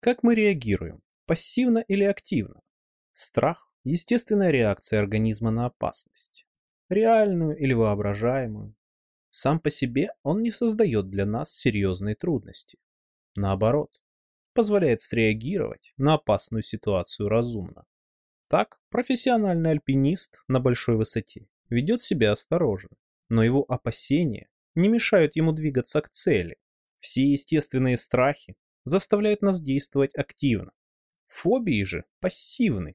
Как мы реагируем? Пассивно или активно? Страх – естественная реакция организма на опасность. Реальную или воображаемую. Сам по себе он не создает для нас серьезной трудности. Наоборот, позволяет среагировать на опасную ситуацию разумно. Так, профессиональный альпинист на большой высоте ведет себя осторожно, но его опасения не мешают ему двигаться к цели. Все естественные страхи заставляют нас действовать активно. Фобии же пассивны.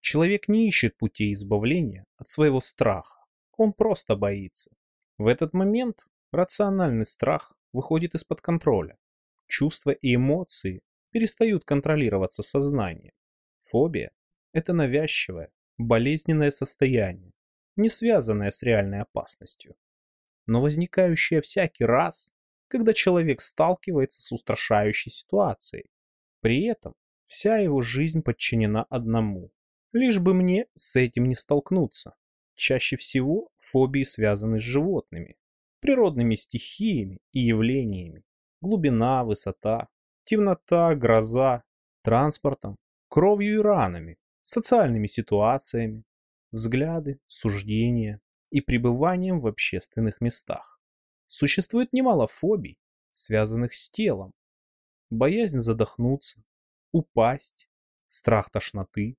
Человек не ищет путей избавления от своего страха. Он просто боится. В этот момент рациональный страх выходит из-под контроля. Чувства и эмоции перестают контролироваться сознанием. Фобия – это навязчивое, болезненное состояние, не связанное с реальной опасностью, но возникающее всякий раз, когда человек сталкивается с устрашающей ситуацией. При этом вся его жизнь подчинена одному. Лишь бы мне с этим не столкнуться. Чаще всего фобии связаны с животными, природными стихиями и явлениями. Глубина, высота, темнота, гроза, транспортом, кровью и ранами, социальными ситуациями, взгляды, суждения и пребыванием в общественных местах. Существует немало фобий, связанных с телом. Боязнь задохнуться, упасть, страх тошноты,